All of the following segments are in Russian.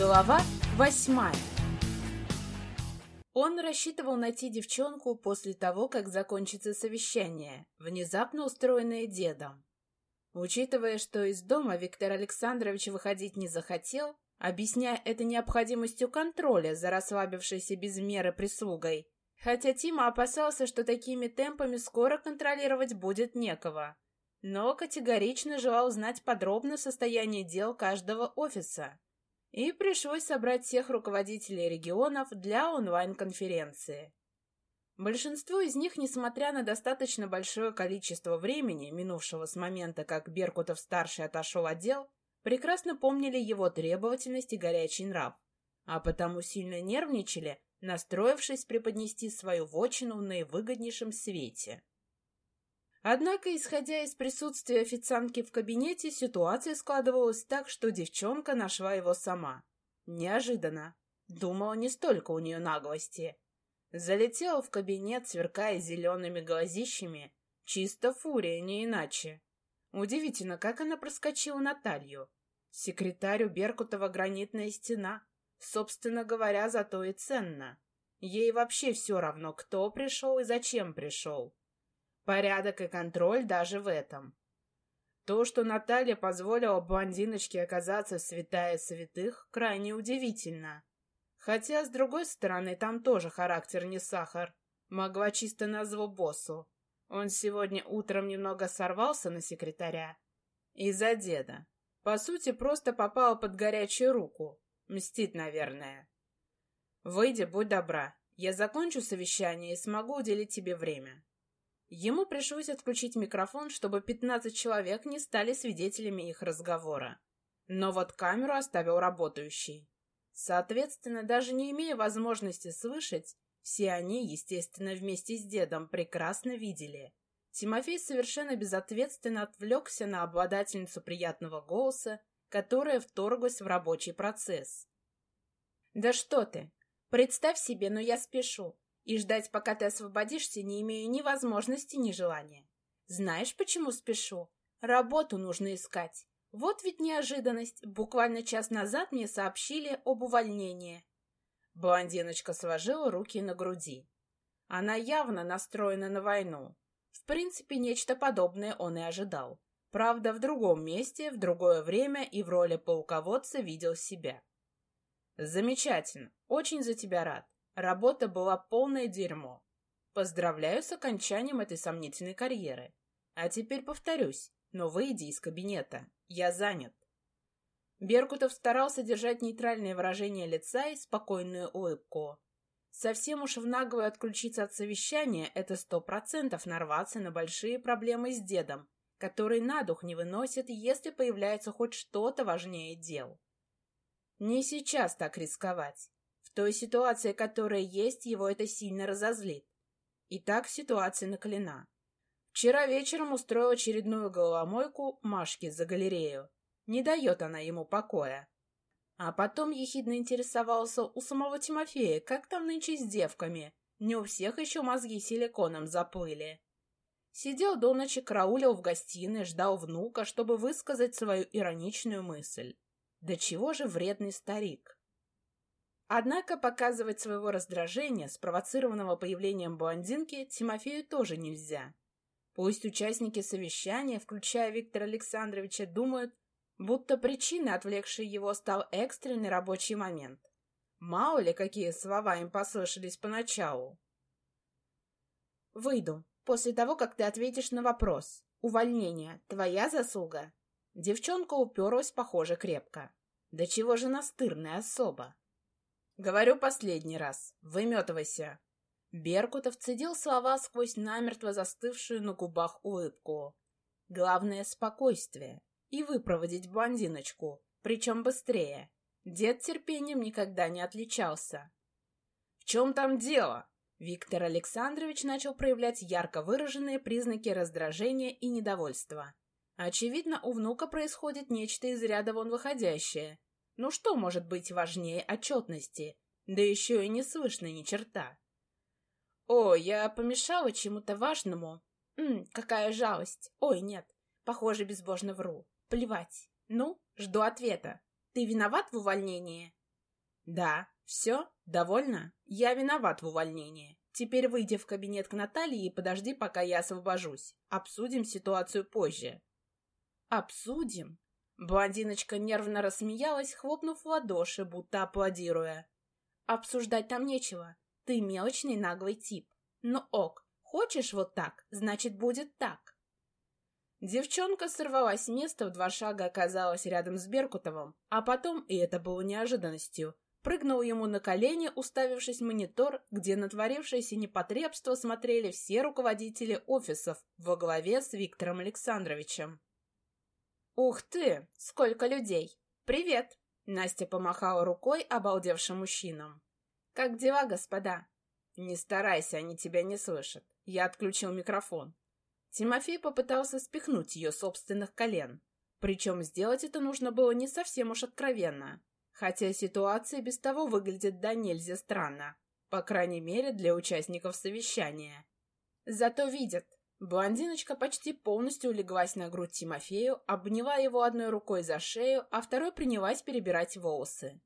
Глава восьмая Он рассчитывал найти девчонку после того, как закончится совещание, внезапно устроенное дедом. Учитывая, что из дома Виктор Александрович выходить не захотел, объясняя это необходимостью контроля за расслабившейся без меры прислугой, хотя Тима опасался, что такими темпами скоро контролировать будет некого, но категорично желал знать подробно состояние дел каждого офиса. И пришлось собрать всех руководителей регионов для онлайн-конференции. Большинство из них, несмотря на достаточно большое количество времени, минувшего с момента, как Беркутов-старший отошел от дел, прекрасно помнили его требовательность и горячий нрав, а потому сильно нервничали, настроившись преподнести свою вотчину в наивыгоднейшем свете. Однако, исходя из присутствия официантки в кабинете, ситуация складывалась так, что девчонка нашла его сама. Неожиданно. Думала, не столько у нее наглости. Залетела в кабинет, сверкая зелеными глазищами. Чисто фурия, не иначе. Удивительно, как она проскочила Наталью. Секретарю Беркутова гранитная стена. Собственно говоря, зато и ценно. Ей вообще все равно, кто пришел и зачем пришел. Порядок и контроль даже в этом. То, что Наталья позволила блондиночке оказаться святая святых, крайне удивительно. Хотя, с другой стороны, там тоже характер не сахар. Могла чисто на боссу. Он сегодня утром немного сорвался на секретаря. Из-за деда. По сути, просто попала под горячую руку. Мстит, наверное. Выйди, будь добра. Я закончу совещание и смогу уделить тебе время. Ему пришлось отключить микрофон, чтобы 15 человек не стали свидетелями их разговора. Но вот камеру оставил работающей. Соответственно, даже не имея возможности слышать, все они, естественно, вместе с дедом прекрасно видели. Тимофей совершенно безответственно отвлекся на обладательницу приятного голоса, которая вторглась в рабочий процесс. «Да что ты! Представь себе, но я спешу. И ждать, пока ты освободишься, не имею ни возможности, ни желания. Знаешь, почему спешу? Работу нужно искать. Вот ведь неожиданность. Буквально час назад мне сообщили об увольнении. Блондиночка сложила руки на груди. Она явно настроена на войну. В принципе, нечто подобное он и ожидал. Правда, в другом месте, в другое время и в роли полководца видел себя. Замечательно. Очень за тебя рад. Работа была полное дерьмо. Поздравляю с окончанием этой сомнительной карьеры. А теперь повторюсь, но выйди из кабинета. Я занят. Беркутов старался держать нейтральное выражение лица и спокойную улыбку. Совсем уж в наглую отключиться от совещания — это сто процентов нарваться на большие проблемы с дедом, который на дух не выносит, если появляется хоть что-то важнее дел. Не сейчас так рисковать. В той ситуации, которая есть, его это сильно разозлит. И так ситуация накалена. Вчера вечером устроил очередную головомойку Машке за галерею. Не дает она ему покоя. А потом ехидно интересовался у самого Тимофея, как там нынче с девками. Не у всех еще мозги силиконом заплыли. Сидел до ночи, караулил в гостиной, ждал внука, чтобы высказать свою ироничную мысль. Да чего же вредный старик? Однако показывать своего раздражения, спровоцированного появлением блондинки, Тимофею тоже нельзя. Пусть участники совещания, включая Виктора Александровича, думают, будто причиной, отвлекшей его, стал экстренный рабочий момент. Мало ли, какие слова им послышались поначалу. «Выйду, после того, как ты ответишь на вопрос. Увольнение — твоя заслуга?» Девчонка уперлась, похоже, крепко. «Да чего же настырная особа?» Говорю последний раз. Выметывайся. Беркутов цедил слова сквозь намертво застывшую на губах улыбку. Главное — спокойствие. И выпроводить блондиночку, причем быстрее. Дед терпением никогда не отличался. «В чем там дело?» Виктор Александрович начал проявлять ярко выраженные признаки раздражения и недовольства. Очевидно, у внука происходит нечто из ряда вон выходящее — ну что может быть важнее отчетности? Да еще и не слышно ни черта. О, я помешала чему-то важному. М, какая жалость. Ой, нет. Похоже, безбожно вру. Плевать. Ну, жду ответа. Ты виноват в увольнении? Да, все, довольно? Я виноват в увольнении. Теперь выйди в кабинет к Наталье и подожди, пока я освобожусь. Обсудим ситуацию позже. Обсудим? Блондиночка нервно рассмеялась, хлопнув в ладоши, будто аплодируя. Обсуждать там нечего. Ты мелочный наглый тип. Но ок, хочешь вот так, значит будет так. Девчонка сорвалась с места, в два шага оказалась рядом с Беркутовым, а потом, и это было неожиданностью, прыгнула ему на колени, уставившись в монитор, где на творившееся непотребство смотрели все руководители офисов во главе с Виктором Александровичем. «Ух ты! Сколько людей! Привет!» Настя помахала рукой обалдевшим мужчинам. «Как дела, господа?» «Не старайся, они тебя не слышат. Я отключил микрофон». Тимофей попытался спихнуть ее собственных колен. Причем сделать это нужно было не совсем уж откровенно. Хотя ситуация без того выглядит да нельзя странно. По крайней мере, для участников совещания. Зато видят. Блондиночка почти полностью улеглась на грудь Тимофею, обняла его одной рукой за шею, а второй принялась перебирать волосы.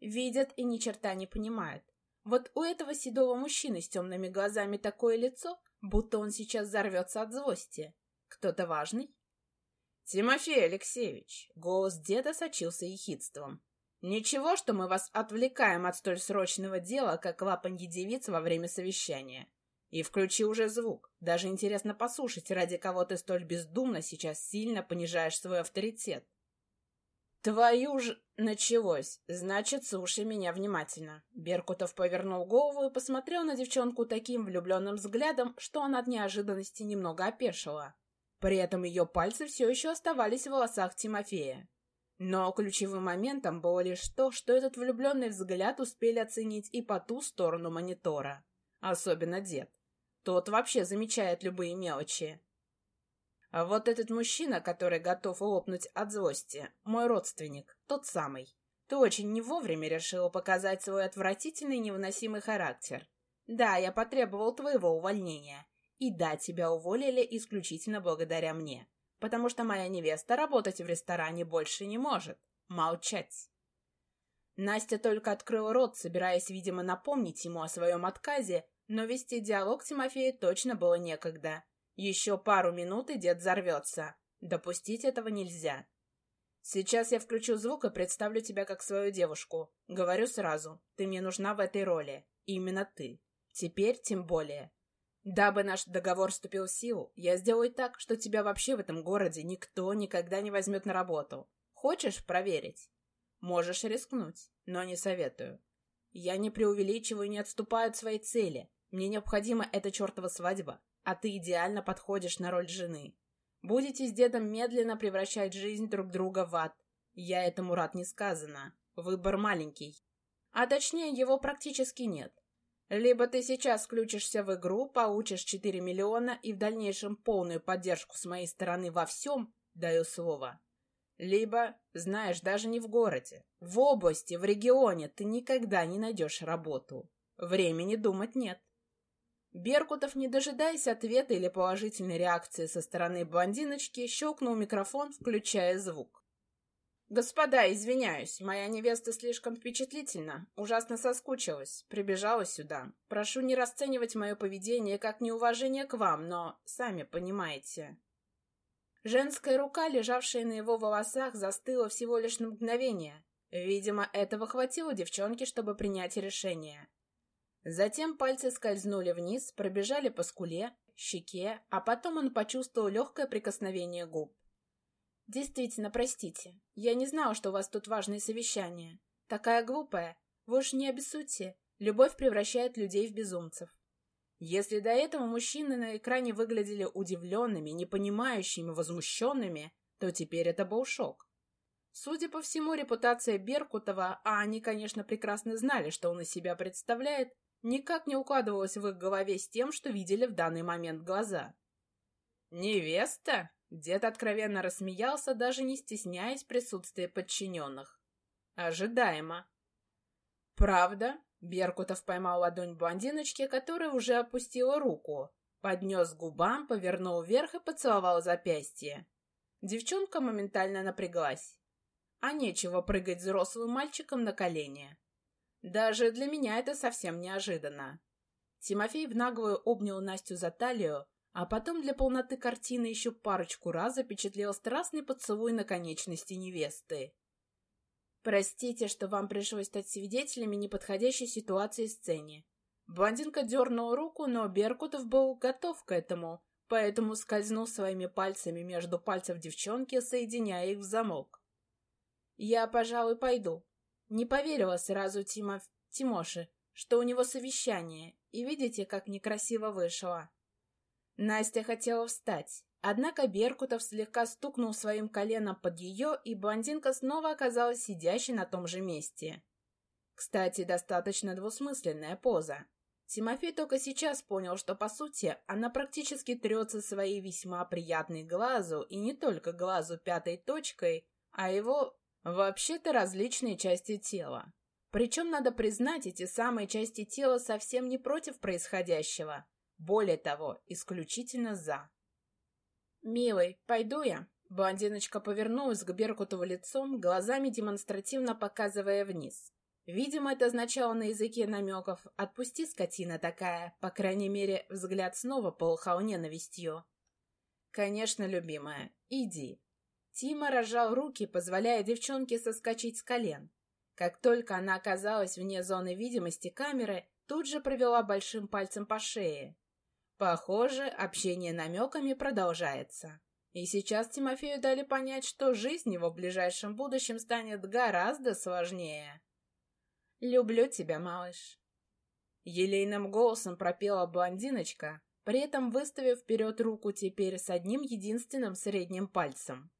Видят и ни черта не понимают. Вот у этого седого мужчины с темными глазами такое лицо, будто он сейчас взорвется от злости. Кто-то важный? «Тимофей Алексеевич!» — голос деда сочился ехидством. «Ничего, что мы вас отвлекаем от столь срочного дела, как лапанье девиц во время совещания. И включи уже звук. Даже интересно послушать, ради кого ты столь бездумно сейчас сильно понижаешь свой авторитет. Твою ж... Началось. Значит, слушай меня внимательно. Беркутов повернул голову и посмотрел на девчонку таким влюбленным взглядом, что она от неожиданности немного опешила. При этом ее пальцы все еще оставались в волосах Тимофея. Но ключевым моментом было лишь то, что этот влюбленный взгляд успели оценить и по ту сторону монитора. Особенно дед. Тот вообще замечает любые мелочи. А вот этот мужчина, который готов лопнуть от злости, мой родственник, тот самый. Ты очень не вовремя решила показать свой отвратительный невыносимый характер. Да, я потребовал твоего увольнения. И да, тебя уволили исключительно благодаря мне. Потому что моя невеста работать в ресторане больше не может. Молчать. Настя только открыла рот, собираясь, видимо, напомнить ему о своем отказе, но вести диалог Тимофею точно было некогда. Еще пару минут, и дед взорвется. Допустить этого нельзя. Сейчас я включу звук и представлю тебя как свою девушку. Говорю сразу, ты мне нужна в этой роли. Именно ты. Теперь тем более. Дабы наш договор вступил в силу, я сделаю так, что тебя вообще в этом городе никто никогда не возьмет на работу. Хочешь проверить? Можешь рискнуть, но не советую. Я не преувеличиваю и не отступаю от своей цели. Мне необходима эта чертова свадьба, а ты идеально подходишь на роль жены. Будете с дедом медленно превращать жизнь друг друга в ад. Я этому рад не сказано. Выбор маленький. А точнее, его практически нет. Либо ты сейчас включишься в игру, получишь 4 миллиона и в дальнейшем полную поддержку с моей стороны во всем, даю слово. Либо, знаешь, даже не в городе, в области, в регионе ты никогда не найдешь работу. Времени думать нет. Беркутов, не дожидаясь ответа или положительной реакции со стороны блондиночки, щелкнул микрофон, включая звук. «Господа, извиняюсь, моя невеста слишком впечатлительна, ужасно соскучилась, прибежала сюда. Прошу не расценивать мое поведение как неуважение к вам, но сами понимаете». Женская рука, лежавшая на его волосах, застыла всего лишь на мгновение. Видимо, этого хватило девчонке, чтобы принять решение. Затем пальцы скользнули вниз, пробежали по скуле, щеке, а потом он почувствовал легкое прикосновение губ. «Действительно, простите. Я не знала, что у вас тут важное совещание. Такая глупая. Вы уж не обессудьте. Любовь превращает людей в безумцев». Если до этого мужчины на экране выглядели удивленными, непонимающими, возмущенными, то теперь это был шок. Судя по всему, репутация Беркутова, а они, конечно, прекрасно знали, что он из себя представляет, никак не укладывалось в их голове с тем, что видели в данный момент глаза. «Невеста?» — дед откровенно рассмеялся, даже не стесняясь присутствия подчиненных. «Ожидаемо». «Правда?» — Беркутов поймал ладонь блондиночки, которая уже опустила руку, поднес губам, повернул вверх и поцеловал запястье. Девчонка моментально напряглась. А нечего прыгать взрослым мальчиком на колени. Даже для меня это совсем неожиданно. Тимофей в наглую обнял Настю за талию, а потом для полноты картины еще парочку раз запечатлел страстный поцелуй на конечности невесты. «Простите, что вам пришлось стать свидетелями неподходящей ситуации в сцене». Блондинка дернула руку, но Беркутов был готов к этому, поэтому скользнул своими пальцами между пальцев девчонки, соединяя их в замок. «Я, пожалуй, пойду». Не поверила сразу Тима... Тимоше, что у него совещание, и видите, как некрасиво вышло. Настя хотела встать, однако Беркутов слегка стукнул своим коленом под ее, и блондинка снова оказалась сидящей на том же месте. Кстати, достаточно двусмысленная поза. Тимофей только сейчас понял, что, по сути, она практически трется своей весьма приятной глазу, и не только глазу пятой точкой, а его, вообще-то, различные части тела. Причем, надо признать, эти самые части тела совсем не против происходящего. Более того, исключительно за. «Милый, пойду я?» Блондиночка повернулась к Беркутову лицом, глазами демонстративно показывая вниз. Видимо, это означало на языке намеков «отпусти, скотина такая», по крайней мере, взгляд снова полыхал ненавистью. «Конечно, любимая, иди». Тима разжал руки, позволяя девчонке соскочить с колен. Как только она оказалась вне зоны видимости камеры, тут же провела большим пальцем по шее. Похоже, общение намеками продолжается. И сейчас Тимофею дали понять, что жизнь его в ближайшем будущем станет гораздо сложнее. «Люблю тебя, малыш». Елейным голосом пропела блондиночка, при этом выставив вперед руку теперь с одним единственным средним пальцем.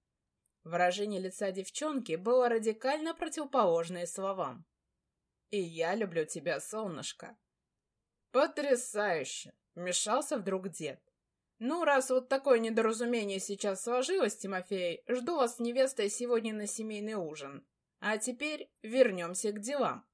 Выражение лица девчонки было радикально противоположное словам. «И я люблю тебя, солнышко». «Потрясающе!» — вмешался вдруг дед. «Ну, раз вот такое недоразумение сейчас сложилось, Тимофей, жду вас с невестой сегодня на семейный ужин. А теперь вернемся к делам».